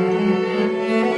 Música